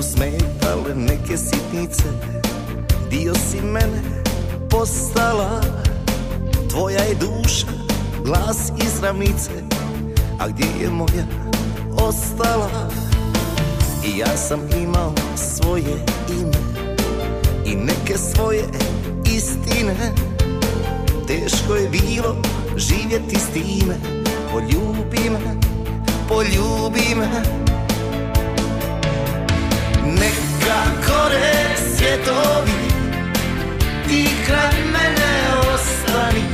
nisu smetale neke sitnice. Dio si mene postala Tvoja je duša, glas iz ravnice. A gdje je moja ostala? I ja sam imao svoje ime I neke svoje istine. Teško je bilo živjeti s time. Poljubi me, poljubi me Neka gore svjetovi Ti kraj mene ostani.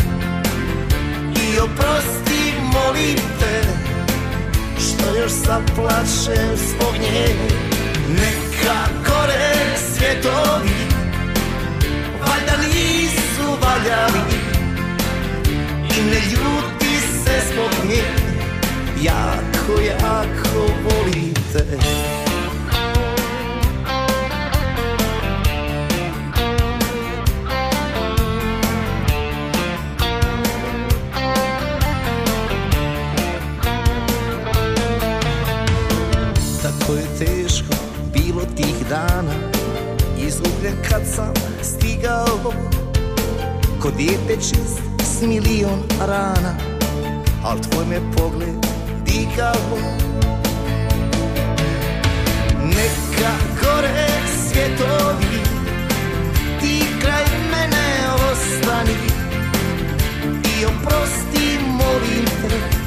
I oprosti molim te Što još zaplačem zbog nje. Neka gore svjetovi Valjda nisu valjali I ne ljuti se zbog nje. Jako, jako volim Tako je teško bilo tih dana. Iz uglje kad sam stigao. Ko dijete čist s milion rana. Al tvoj me pogled digao Neka gore svjetovi Ti kraj mene ostani. I oprosti molim te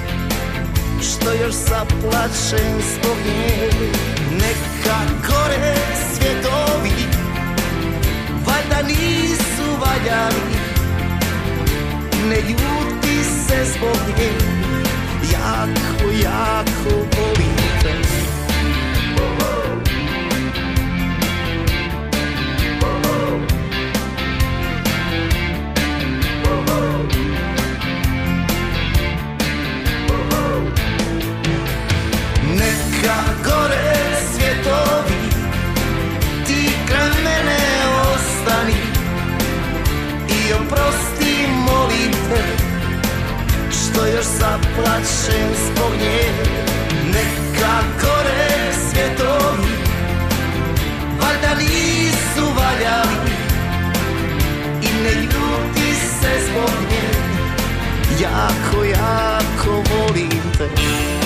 što još zaplačem zbog nje zaplačem zbog nje Neka gore svjetovi Valjda nisu valjali. I ne ljuti se zbog nje. Jako, jako volim te